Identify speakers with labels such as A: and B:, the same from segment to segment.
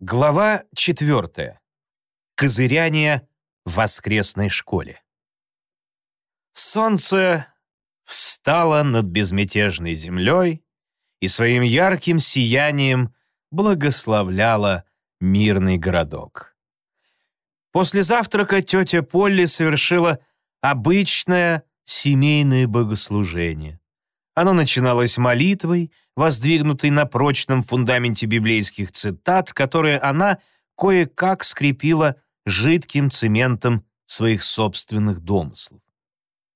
A: Глава четвертая. Козыряние в воскресной школе. Солнце встало над безмятежной землей и своим ярким сиянием благословляло мирный городок. После завтрака тетя Полли совершила обычное семейное богослужение. Оно начиналось молитвой, воздвигнутой на прочном фундаменте библейских цитат, которые она кое-как скрепила жидким цементом своих собственных домыслов.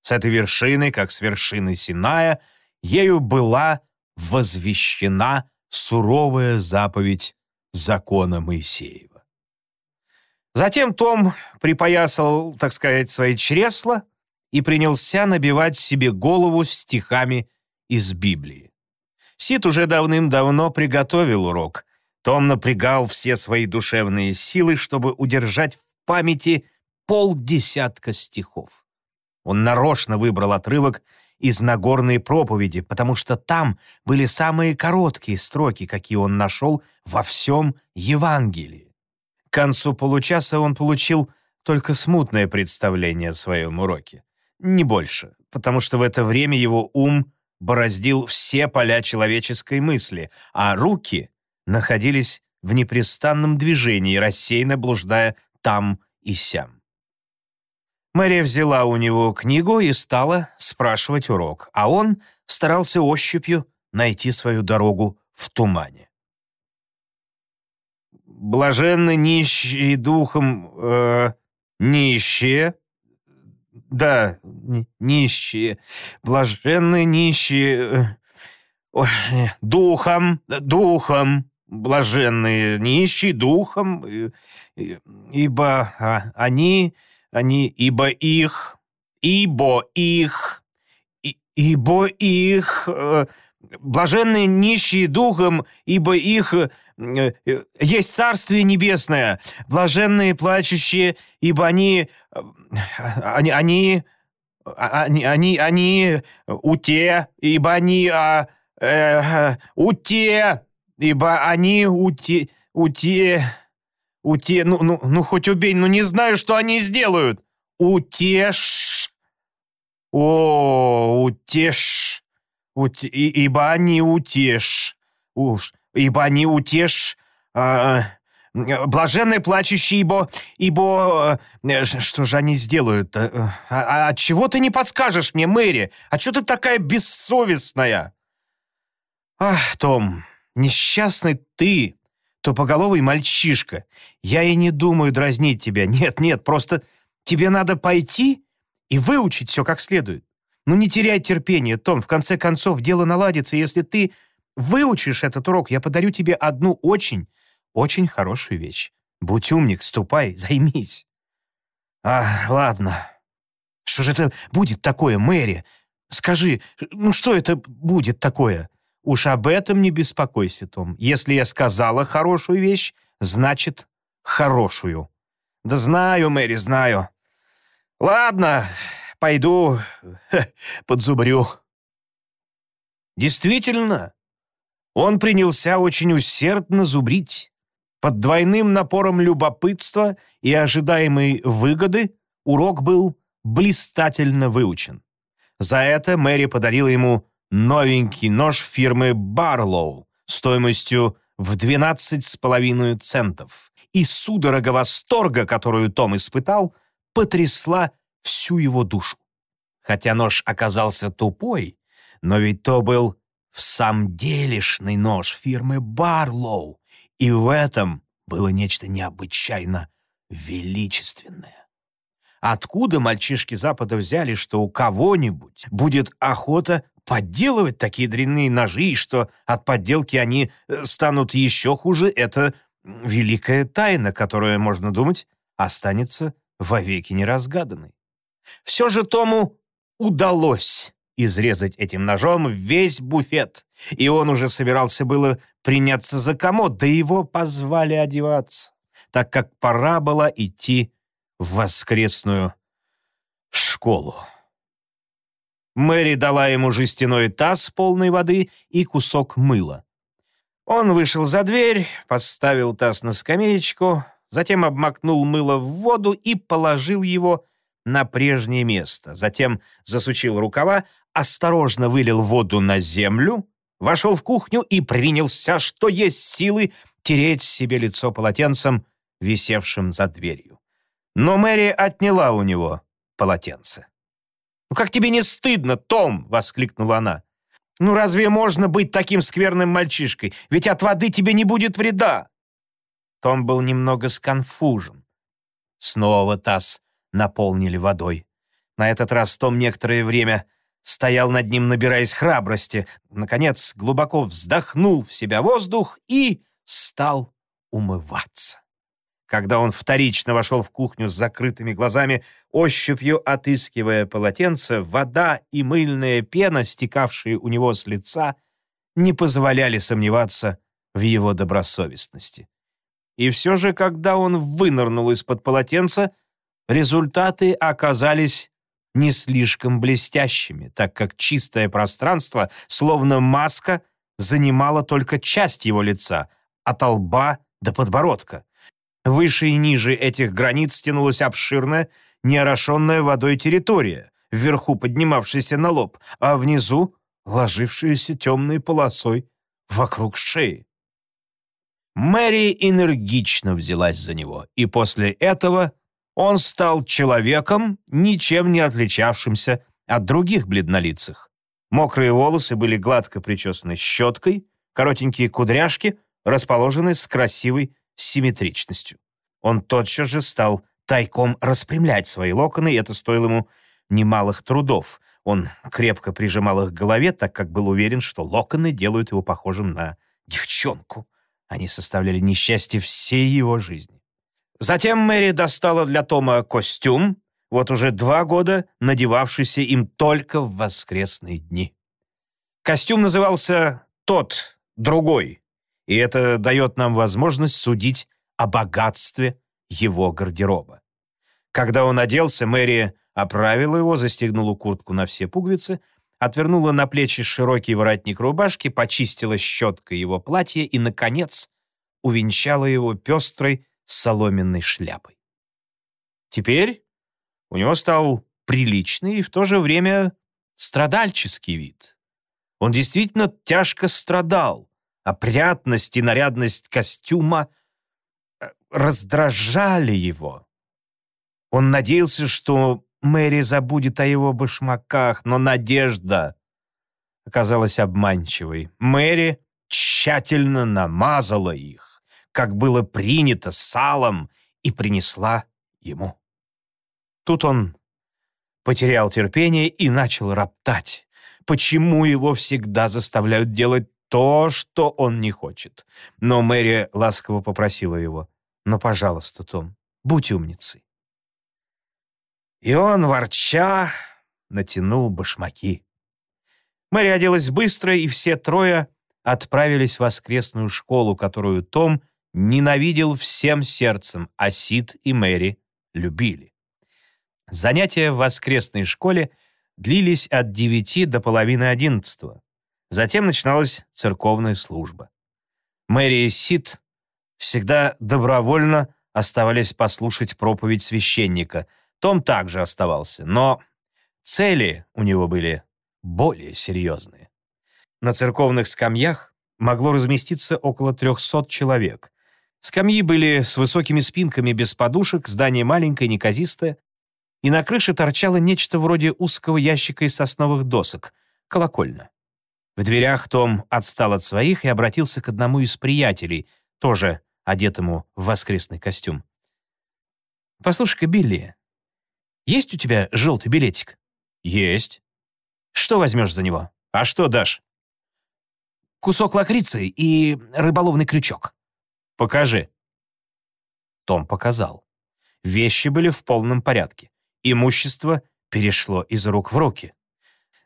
A: С этой вершины, как с вершины Синая, ею была возвещена суровая заповедь закона Моисеева. Затем Том припоясал, так сказать, свои чресла и принялся набивать себе голову стихами из Библии. Сид уже давным-давно приготовил урок. Том напрягал все свои душевные силы, чтобы удержать в памяти полдесятка стихов. Он нарочно выбрал отрывок из Нагорной проповеди, потому что там были самые короткие строки, какие он нашел во всем Евангелии. К концу получаса он получил только смутное представление о своем уроке. Не больше, потому что в это время его ум бороздил все поля человеческой мысли, а руки находились в непрестанном движении, рассеянно блуждая там и сям. Мария взяла у него книгу и стала спрашивать урок, а он старался ощупью найти свою дорогу в тумане. «Блаженны нищие духом... Э, нищие», да, нищие, блаженные нищие, ой, духом, духом, блаженные нищие духом, ибо а, они, они, ибо их, ибо их, ибо их, э, блаженные нищие духом, ибо их Э, э, есть Царствие Небесное, блаженные плачущие, ибо они, э, они, они, они, они, они уте, ибо они, а, э, уте, ибо они уте, уте, уте, ну, ну, ну, хоть убей, ну, не знаю, что они сделают. Утеш, о, утеш, ут, ибо они утеш, уж, ибо они утешь... Э, блаженные плачущие, ибо... ибо... Э, что же они сделают? А, а, а чего ты не подскажешь мне, Мэри? А что ты такая бессовестная? Ах, Том, несчастный ты, тупоголовый мальчишка. Я и не думаю дразнить тебя. Нет, нет, просто тебе надо пойти и выучить все как следует. Ну не теряй терпения, Том. В конце концов, дело наладится, если ты Выучишь этот урок, я подарю тебе одну очень, очень хорошую вещь. Будь умник, ступай, займись. А, ладно. Что же это будет такое, Мэри? Скажи, ну что это будет такое? Уж об этом не беспокойся, Том. Если я сказала хорошую вещь, значит, хорошую. Да знаю, Мэри, знаю. Ладно, пойду подзубрю. Действительно, он принялся очень усердно зубрить. Под двойным напором любопытства и ожидаемой выгоды урок был блистательно выучен. За это Мэри подарила ему новенький нож фирмы Барлоу стоимостью в 12,5 центов. И судорога восторга, которую Том испытал, потрясла всю его душу. Хотя нож оказался тупой, но ведь то был в самом делешный нож фирмы Барлоу, и в этом было нечто необычайно величественное. Откуда мальчишки Запада взяли, что у кого-нибудь будет охота подделывать такие дрянные ножи, и что от подделки они э, станут еще хуже, это великая тайна, которая, можно думать, останется вовеки неразгаданной. Все же Тому удалось изрезать этим ножом весь буфет, и он уже собирался было приняться за комод, да его позвали одеваться, так как пора было идти в воскресную школу. Мэри дала ему жестяной таз полной воды и кусок мыла. Он вышел за дверь, поставил таз на скамеечку, затем обмакнул мыло в воду и положил его на прежнее место. Затем засучил рукава, осторожно вылил воду на землю, вошел в кухню и принялся, что есть силы, тереть себе лицо полотенцем, висевшим за дверью. Но Мэри отняла у него полотенце. «Ну как тебе не стыдно, Том?» — воскликнула она. «Ну разве можно быть таким скверным мальчишкой? Ведь от воды тебе не будет вреда!» Том был немного сконфужен. Снова таз наполнили водой. На этот раз Том некоторое время стоял над ним, набираясь храбрости. Наконец, глубоко вздохнул в себя воздух и стал умываться. Когда он вторично вошел в кухню с закрытыми глазами, ощупью отыскивая полотенце, вода и мыльная пена, стекавшие у него с лица, не позволяли сомневаться в его добросовестности. И все же, когда он вынырнул из-под полотенца, результаты оказались не слишком блестящими, так как чистое пространство, словно маска, занимало только часть его лица, от лба до подбородка. Выше и ниже этих границ стянулась обширная, неорошенная водой территория, вверху поднимавшаяся на лоб, а внизу ложившаяся темной полосой вокруг шеи. Мэри энергично взялась за него, и после этого он стал человеком, ничем не отличавшимся от других бледнолицых. Мокрые волосы были гладко причесаны щеткой, коротенькие кудряшки расположены с красивой симметричностью. Он тотчас же стал тайком распрямлять свои локоны, и это стоило ему немалых трудов. Он крепко прижимал их к голове, так как был уверен, что локоны делают его похожим на девчонку. Они составляли несчастье всей его жизни. Затем Мэри достала для Тома костюм, вот уже два года надевавшийся им только в воскресные дни. Костюм назывался «Тот, другой», и это дает нам возможность судить о богатстве его гардероба. Когда он оделся, Мэри оправила его, застегнула куртку на все пуговицы, отвернула на плечи широкий воротник рубашки, почистила щеткой его платье и, наконец, увенчала его пестрой соломенной шляпой. Теперь у него стал приличный и в то же время страдальческий вид. Он действительно тяжко страдал. Опрятность и нарядность костюма э, раздражали его. Он надеялся, что Мэри забудет о его башмаках, но надежда оказалась обманчивой. Мэри тщательно намазала их, как было принято, салом, и принесла ему. Тут он потерял терпение и начал роптать. Почему его всегда заставляют делать то, что он не хочет? Но Мэри ласково попросила его. «Ну, пожалуйста, Том, будь умницей». И он, ворча, натянул башмаки. Мэри оделась быстро, и все трое отправились в воскресную школу, которую Том ненавидел всем сердцем, а Сид и Мэри любили. Занятия в воскресной школе длились от девяти до половины одиннадцатого. Затем начиналась церковная служба. Мэри и Сид всегда добровольно оставались послушать проповедь священника. Том также оставался, но цели у него были более серьезные. На церковных скамьях могло разместиться около 300 человек. Скамьи были с высокими спинками без подушек, здание маленькое, неказистое, и на крыше торчало нечто вроде узкого ящика из сосновых досок — колокольня. В дверях Том отстал от своих и обратился к одному из приятелей, тоже одетому в воскресный костюм. «Послушай-ка, Билли, есть у тебя желтый билетик?» «Есть». «Что возьмешь за него? А что дашь?» кусок лакрицы и рыболовный крючок». «Покажи». Том показал. Вещи были в полном порядке. Имущество перешло из рук в руки.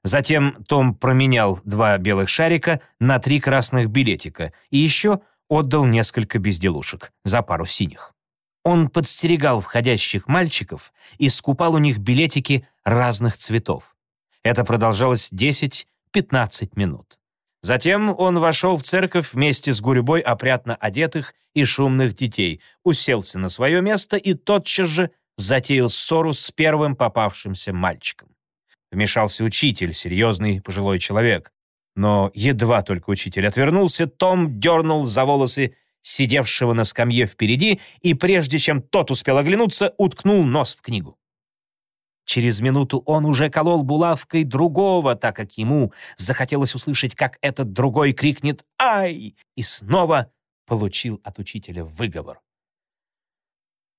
A: Затем Том променял два белых шарика на три красных билетика и еще отдал несколько безделушек за пару синих. Он подстерегал входящих мальчиков и скупал у них билетики разных цветов. Это продолжалось 10-15 минут. Затем он вошел в церковь вместе с гурьбой опрятно одетых и шумных детей, уселся на свое место и тотчас же затеял ссору с первым попавшимся мальчиком. Вмешался учитель, серьезный пожилой человек. Но едва только учитель отвернулся, Том дернул за волосы сидевшего на скамье впереди и, прежде чем тот успел оглянуться, уткнул нос в книгу. Через минуту он уже колол булавкой другого, так как ему захотелось услышать, как этот другой крикнет «Ай!» и снова получил от учителя выговор.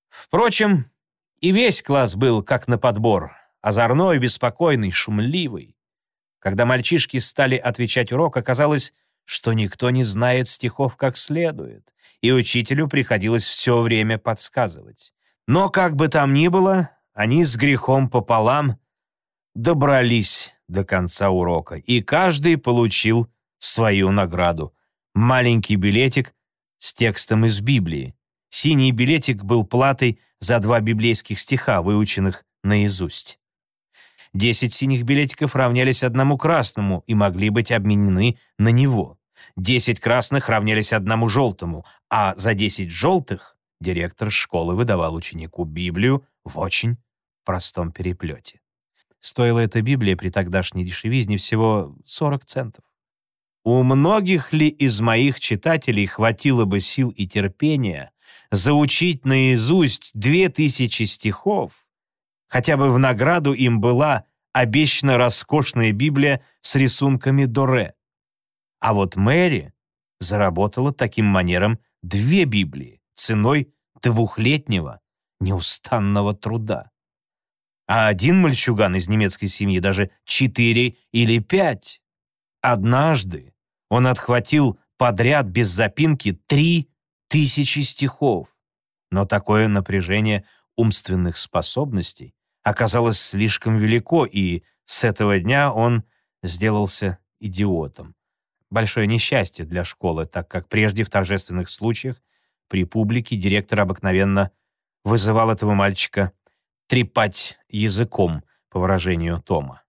A: Впрочем, и весь класс был как на подбор, озорной, беспокойный, шумливый. Когда мальчишки стали отвечать урок, оказалось, что никто не знает стихов как следует, и учителю приходилось все время подсказывать. Но как бы там ни было, они с грехом пополам добрались до конца урока, и каждый получил свою награду. Маленький билетик с текстом из Библии. Синий билетик был платой за два библейских стиха, выученных наизусть. Десять синих билетиков равнялись одному красному и могли быть обменены на него. Десять красных равнялись одному желтому, а за десять желтых директор школы выдавал ученику Библию в очень простом переплете. Стоила эта Библия при тогдашней дешевизне всего 40 центов. У многих ли из моих читателей хватило бы сил и терпения заучить наизусть две тысячи стихов, хотя бы в награду им была обещана роскошная Библия с рисунками Доре. А вот Мэри заработала таким манером две Библии ценой двухлетнего неустанного труда а один мальчуган из немецкой семьи даже четыре или пять. Однажды он отхватил подряд без запинки три тысячи стихов. Но такое напряжение умственных способностей оказалось слишком велико, и с этого дня он сделался идиотом. Большое несчастье для школы, так как прежде в торжественных случаях при публике директор обыкновенно вызывал этого мальчика трепать языком, по выражению Тома.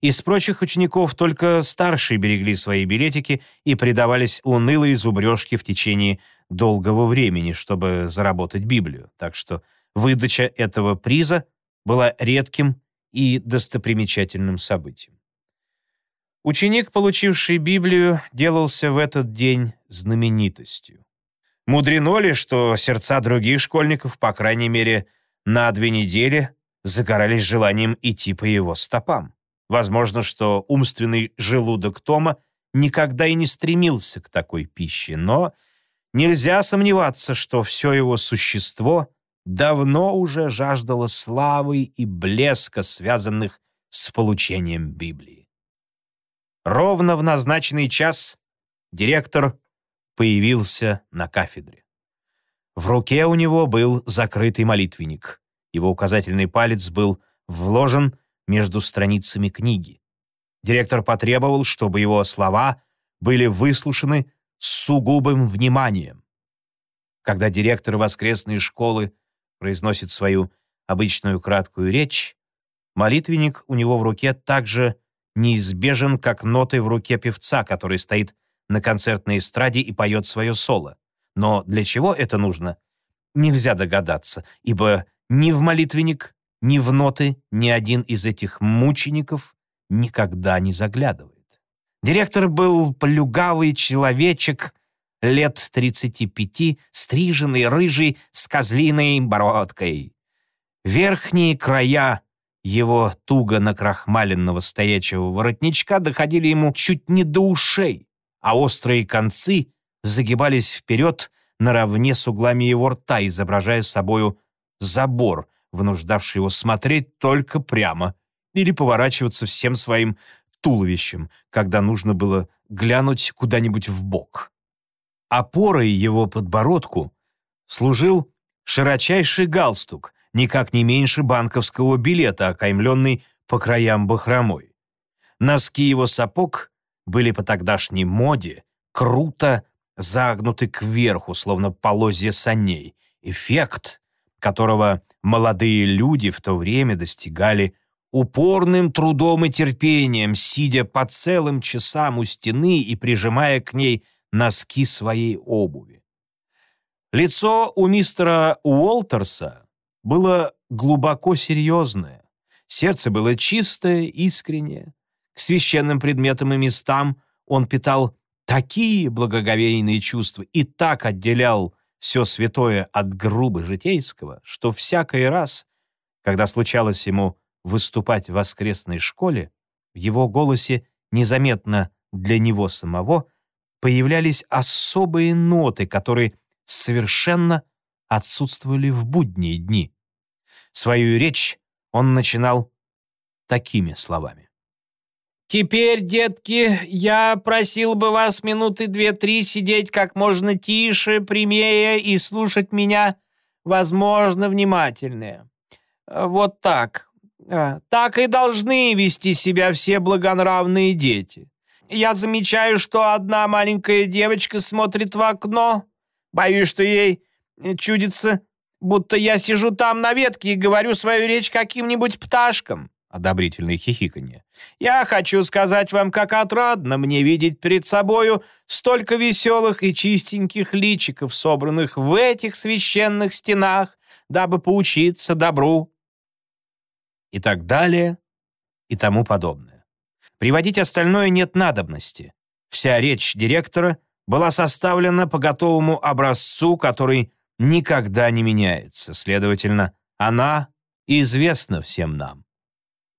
A: Из прочих учеников только старшие берегли свои билетики и предавались унылой зубрежке в течение долгого времени, чтобы заработать Библию. Так что выдача этого приза была редким и достопримечательным событием. Ученик, получивший Библию, делался в этот день знаменитостью. Мудрено ли, что сердца других школьников, по крайней мере, на две недели загорались желанием идти по его стопам. Возможно, что умственный желудок Тома никогда и не стремился к такой пище, но нельзя сомневаться, что все его существо давно уже жаждало славы и блеска, связанных с получением Библии. Ровно в назначенный час директор появился на кафедре. В руке у него был закрытый молитвенник. Его указательный палец был вложен между страницами книги. Директор потребовал, чтобы его слова были выслушаны с сугубым вниманием. Когда директор воскресной школы произносит свою обычную краткую речь, молитвенник у него в руке также неизбежен, как ноты в руке певца, который стоит на концертной эстраде и поет свое соло. Но для чего это нужно, нельзя догадаться, ибо ни в молитвенник, ни в ноты ни один из этих мучеников никогда не заглядывает. Директор был плюгавый человечек, лет 35, стриженный, рыжий, с козлиной бородкой. Верхние края его туго накрахмаленного стоячего воротничка доходили ему чуть не до ушей, а острые концы загибались вперед наравне с углами его рта, изображая собою забор, вынуждавший его смотреть только прямо или поворачиваться всем своим туловищем, когда нужно было глянуть куда-нибудь в бок. Опорой его подбородку служил широчайший галстук, никак не меньше банковского билета, окаймленный по краям бахромой. Носки его сапог были по тогдашней моде круто загнуты кверху, словно полозья саней. Эффект, которого молодые люди в то время достигали упорным трудом и терпением, сидя по целым часам у стены и прижимая к ней носки своей обуви. Лицо у мистера Уолтерса было глубоко серьезное, сердце было чистое, искреннее. К священным предметам и местам он питал такие благоговейные чувства и так отделял все святое от грубо житейского, что всякий раз, когда случалось ему выступать в воскресной школе, в его голосе незаметно для него самого появлялись особые ноты, которые совершенно отсутствовали в будние дни. Свою речь он начинал такими словами.
B: «Теперь, детки, я просил бы вас минуты две-три сидеть как можно тише, прямее и слушать меня, возможно, внимательнее. Вот так. А, так и должны вести себя все благонравные дети. Я замечаю, что одна маленькая девочка смотрит в окно. Боюсь, что ей чудится, будто я сижу там на ветке и говорю свою речь каким-нибудь пташкам
A: одобрительное хихиканье.
B: «Я хочу сказать вам, как отрадно мне видеть перед собою столько веселых и чистеньких личиков, собранных в этих священных стенах, дабы поучиться добру».
A: И так далее, и тому подобное. Приводить остальное нет надобности. Вся речь директора была составлена по готовому образцу, который никогда не меняется. Следовательно, она известна всем нам.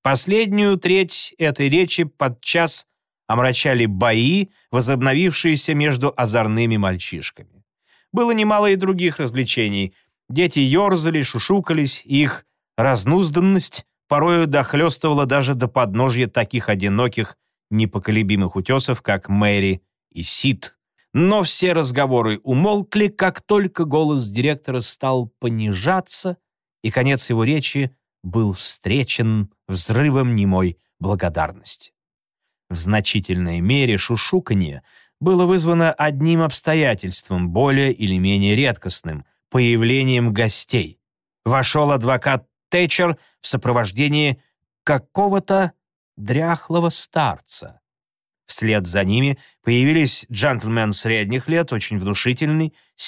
A: Последнюю треть этой речи подчас омрачали бои, возобновившиеся между озорными мальчишками. Было немало и других развлечений. Дети ерзали, шушукались, их разнузданность порою дохлестывала даже до подножья таких одиноких, непоколебимых утесов, как Мэри и Сид. Но все разговоры умолкли, как только голос директора стал понижаться, и конец его речи был встречен взрывом немой благодарности. В значительной мере шушуканье было вызвано одним обстоятельством, более или менее редкостным — появлением гостей. Вошел адвокат Тэтчер в сопровождении какого-то дряхлого старца. Вслед за ними появились джентльмен средних лет, очень внушительный, с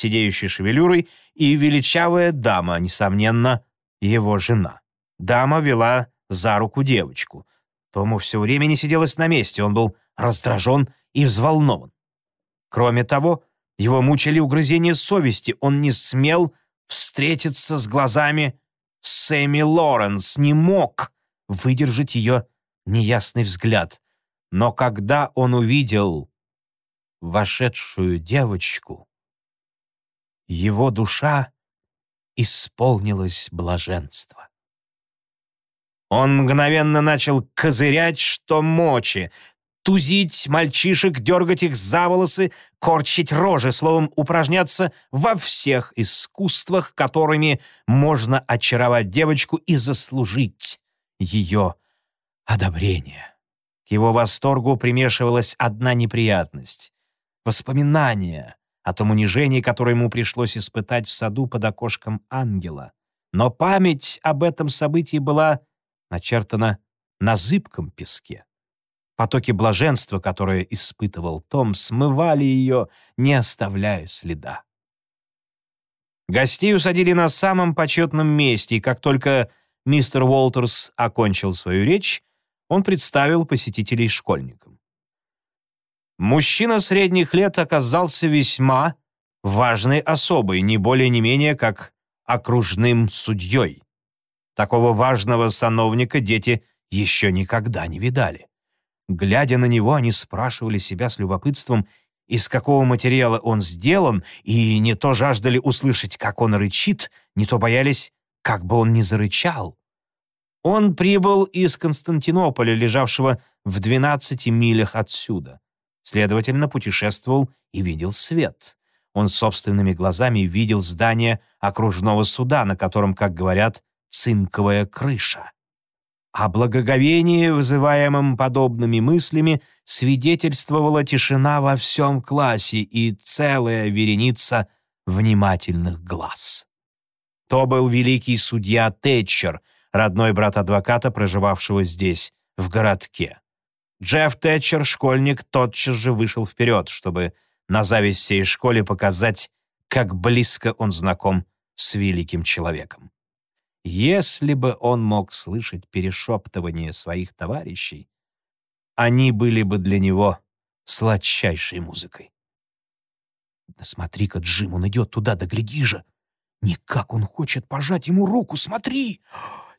A: шевелюрой, и величавая дама, несомненно, его жена. Дама вела за руку девочку. Тому все время не сиделось на месте, он был раздражен и взволнован. Кроме того, его мучили угрызения совести, он не смел встретиться с глазами Сэмми Лоренс, не мог выдержать ее неясный взгляд. Но когда он увидел вошедшую девочку, его душа исполнилась блаженства. Он мгновенно начал козырять, что мочи, тузить мальчишек, дергать их за волосы, корчить рожи, словом, упражняться во всех искусствах, которыми можно очаровать девочку и заслужить ее одобрение. К его восторгу примешивалась одна неприятность — воспоминание о том унижении, которое ему пришлось испытать в саду под окошком ангела. Но память об этом событии была начертана на зыбком песке. Потоки блаженства, которые испытывал Том, смывали ее, не оставляя следа. Гостей усадили на самом почетном месте, и как только мистер Уолтерс окончил свою речь, он представил посетителей школьникам. Мужчина средних лет оказался весьма важной особой, не более не менее как окружным судьей. Такого важного сановника дети еще никогда не видали. Глядя на него, они спрашивали себя с любопытством, из какого материала он сделан, и не то жаждали услышать, как он рычит, не то боялись, как бы он ни зарычал. Он прибыл из Константинополя, лежавшего в 12 милях отсюда. Следовательно, путешествовал и видел свет. Он собственными глазами видел здание окружного суда, на котором, как говорят, цинковая крыша. О благоговении, вызываемом подобными мыслями, свидетельствовала тишина во всем классе и целая вереница внимательных глаз. То был великий судья Тэтчер, родной брат адвоката, проживавшего здесь, в городке. Джефф Тэтчер, школьник, тотчас же вышел вперед, чтобы на зависть всей школе показать, как близко он знаком с великим человеком. Если бы он мог слышать перешептывание своих товарищей, они были бы для него сладчайшей музыкой. «Да смотри-ка, Джим, он идет туда, да гляди же! Никак он хочет пожать ему руку, смотри!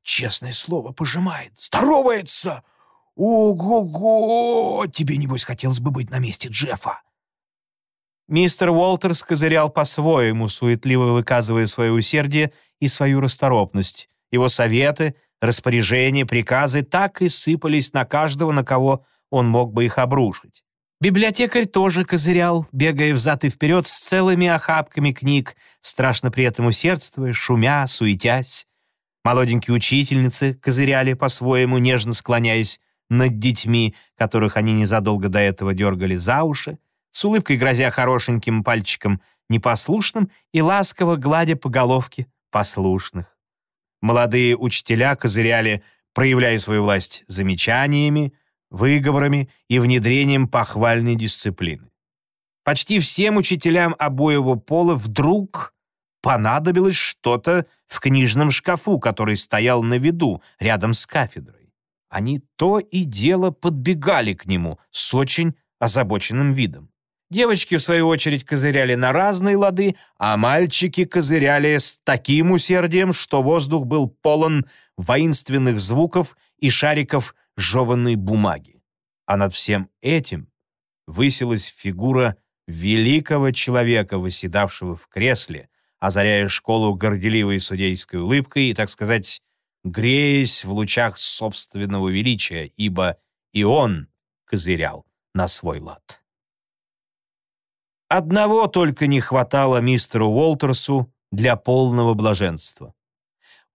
A: Честное слово, пожимает, здоровается! Ого-го! Тебе, небось, хотелось бы быть на месте Джеффа!»
B: Мистер Уолтерс козырял по-своему, суетливо выказывая свое усердие и свою расторопность. Его советы, распоряжения, приказы так и сыпались на каждого, на кого он мог бы их обрушить. Библиотекарь тоже козырял, бегая взад и вперед с целыми охапками книг, страшно при этом усердствуя, шумя, суетясь. Молоденькие учительницы козыряли по-своему, нежно склоняясь над детьми, которых они незадолго до этого дергали за уши с улыбкой грозя хорошеньким пальчиком непослушным и ласково гладя по головке послушных. Молодые учителя козыряли, проявляя свою власть замечаниями, выговорами и внедрением похвальной дисциплины. Почти всем учителям обоего пола вдруг понадобилось что-то в книжном шкафу, который стоял на виду рядом с кафедрой. Они то и дело подбегали к нему с очень озабоченным видом. Девочки, в свою очередь, козыряли на разные лады, а мальчики козыряли с таким усердием, что воздух был полон воинственных звуков и шариков жеванной бумаги. А над всем этим высилась фигура великого человека, восседавшего в кресле, озаряя школу горделивой судейской улыбкой и, так сказать, греясь в лучах собственного величия, ибо и он козырял на свой лад. Одного только не хватало мистеру Уолтерсу для полного блаженства.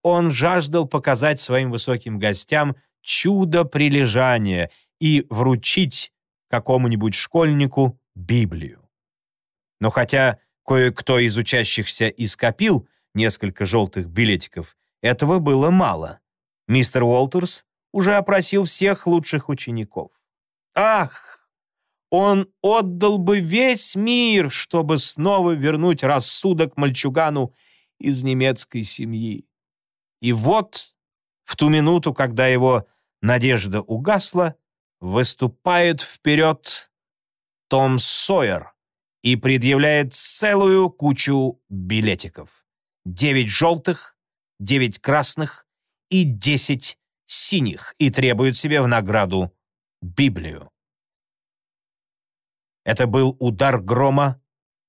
B: Он жаждал показать своим высоким гостям чудо прилежания и вручить какому-нибудь школьнику Библию. Но хотя кое-кто из учащихся и скопил несколько желтых билетиков, этого было мало. Мистер Уолтерс уже опросил всех лучших учеников. Ах, он отдал бы весь мир, чтобы снова вернуть рассудок мальчугану из немецкой семьи. И вот, в ту минуту, когда его надежда угасла, выступает вперед Том Сойер и предъявляет целую кучу билетиков. Девять желтых, девять красных и десять синих и требует себе в награду Библию. Это был удар грома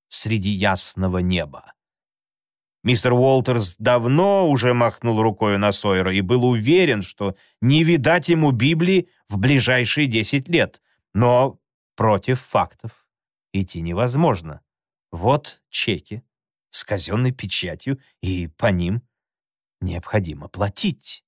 B: среди ясного неба. Мистер Уолтерс давно уже махнул рукой на Сойера и был уверен, что не видать ему Библии в ближайшие десять лет. Но против фактов идти невозможно. Вот чеки с казенной печатью, и по ним необходимо платить.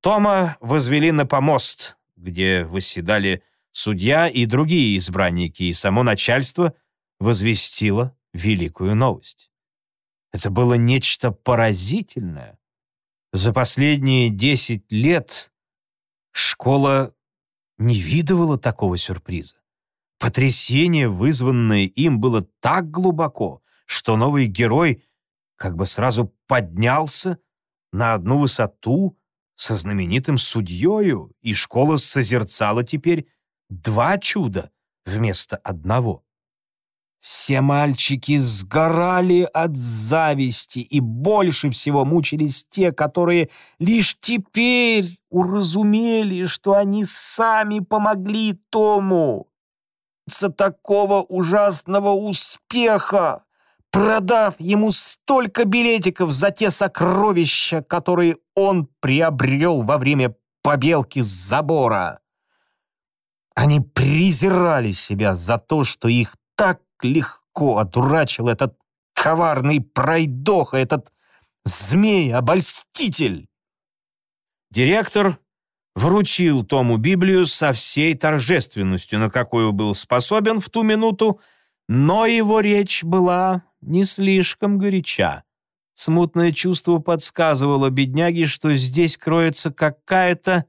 B: Тома возвели на помост, где восседали Судья и другие избранники и само начальство возвестило великую новость. Это было нечто поразительное. За последние десять лет школа не видывала такого сюрприза. Потрясение, вызванное им, было так глубоко, что новый герой как бы сразу поднялся на одну высоту со знаменитым судьею, и школа созерцала теперь два чуда вместо одного. Все мальчики сгорали от зависти, и больше всего мучились те, которые лишь теперь уразумели, что они сами помогли Тому. Такого ужасного успеха, продав ему столько билетиков за те сокровища, которые он приобрел во время побелки с забора. Они презирали себя за то, что их так легко одурачил этот коварный пройдоха, этот змей-обольститель. Директор вручил Тому Библию со всей торжественностью, на какую был способен в ту минуту, но его речь была не слишком горяча.
A: Смутное чувство подсказывало бедняге, что здесь кроется какая-то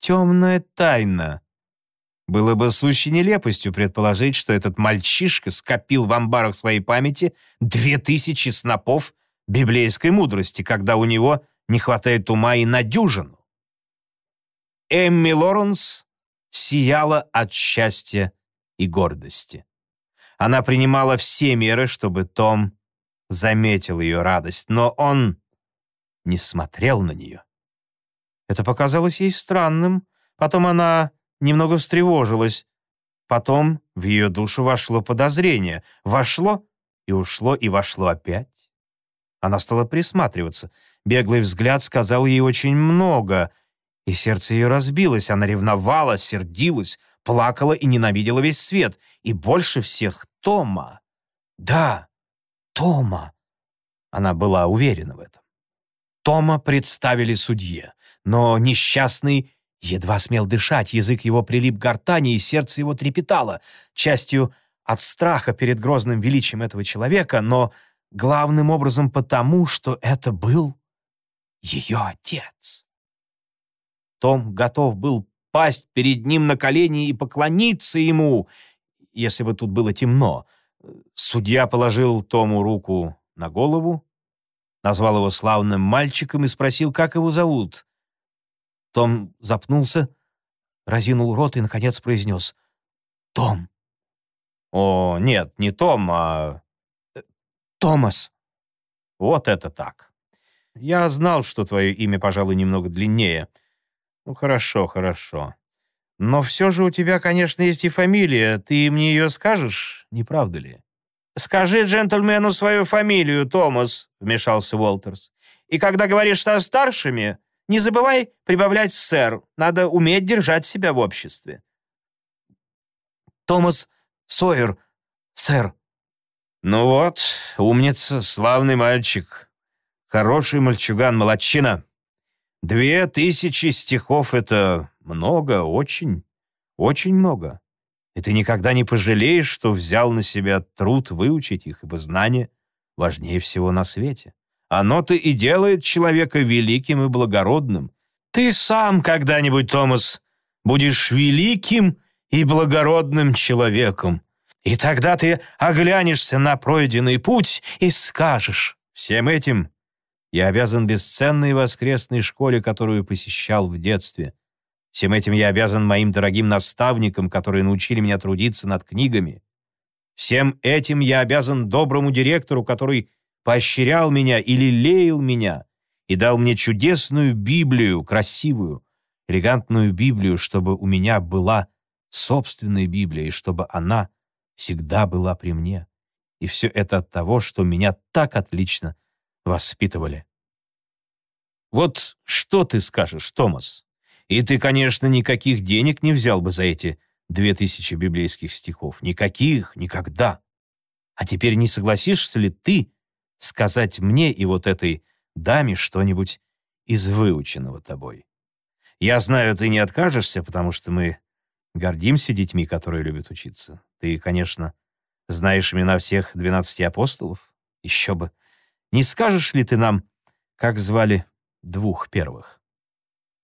A: темная тайна. Было бы сущей нелепостью предположить, что этот мальчишка скопил в амбарах своей памяти две тысячи снопов библейской мудрости, когда у него не хватает ума и на дюжину. Эмми Лоренс сияла от счастья и гордости. Она принимала все меры, чтобы Том заметил ее радость, но он не смотрел на нее. Это показалось ей странным. Потом она немного встревожилась. Потом в ее душу вошло подозрение. Вошло и ушло, и вошло опять. Она стала присматриваться. Беглый взгляд сказал ей очень много, и сердце ее разбилось. Она ревновала, сердилась, плакала и ненавидела весь свет. И больше всех Тома. Да, Тома. Она была уверена в этом. Тома представили судье, но несчастный едва смел дышать, язык его прилип к гортани, и сердце его трепетало, частью от страха перед грозным величием этого человека, но главным образом потому, что это был ее отец. Том готов был пасть перед ним на колени и поклониться ему, если бы тут было темно. Судья положил Тому руку на голову, назвал его славным мальчиком и спросил, как его зовут. Том запнулся, разинул рот и, наконец, произнес «Том». «О, нет, не Том, а...» «Э, «Томас». «Вот это так. Я знал, что твое имя, пожалуй, немного длиннее. Ну, хорошо, хорошо. Но все же у тебя, конечно, есть и фамилия. Ты мне ее скажешь, не правда ли?» «Скажи джентльмену свою фамилию, Томас», — вмешался Уолтерс. «И когда говоришь со старшими, не забывай прибавлять «сэр». Надо уметь держать себя в обществе». «Томас Сойер, сэр». «Ну вот, умница, славный мальчик. Хороший мальчуган, молодчина. Две тысячи стихов — это много, очень, очень много. И ты никогда не пожалеешь, что взял на себя труд выучить их, ибо знание важнее всего на свете. Оно-то и делает человека великим и благородным. Ты сам когда-нибудь, Томас, будешь великим и благородным человеком. И тогда ты оглянешься на пройденный путь и скажешь, всем этим я обязан бесценной воскресной школе, которую посещал в детстве. Всем этим я обязан моим дорогим наставникам, которые научили меня трудиться над книгами. Всем этим я обязан доброму директору, который поощрял меня и лелеял меня, и дал мне чудесную Библию, красивую, элегантную Библию, чтобы у меня была собственная Библия, и чтобы она всегда была при мне. И все это от того, что меня так отлично воспитывали. Вот что ты скажешь, Томас? И ты, конечно, никаких денег не взял бы за эти две тысячи библейских стихов. Никаких, никогда. А теперь не согласишься ли ты сказать мне и вот этой даме что-нибудь из выученного тобой? Я знаю, ты не откажешься, потому что мы гордимся детьми, которые любят учиться. Ты, конечно, знаешь имена всех двенадцати апостолов. Еще бы. Не скажешь ли ты нам, как звали двух первых?»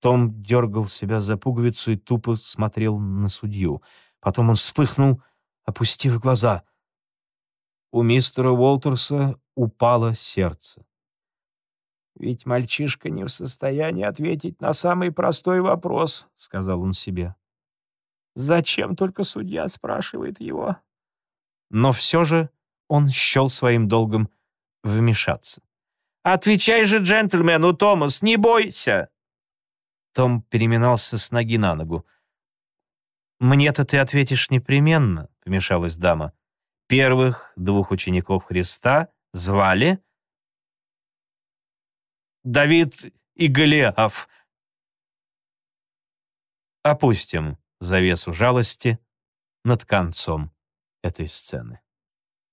A: Том дергал себя за пуговицу и тупо смотрел на судью. Потом он вспыхнул, опустив глаза. У мистера Уолтерса упало сердце. «Ведь мальчишка не в состоянии ответить на самый простой вопрос», — сказал он себе. «Зачем только судья спрашивает его?» Но все же он счел своим долгом вмешаться. «Отвечай же джентльмену, Томас, не бойся!» Том переминался с ноги на ногу. «Мне-то ты ответишь непременно», — вмешалась дама. «Первых двух учеников Христа звали Давид и Голиаф». Опустим завесу жалости над концом этой сцены.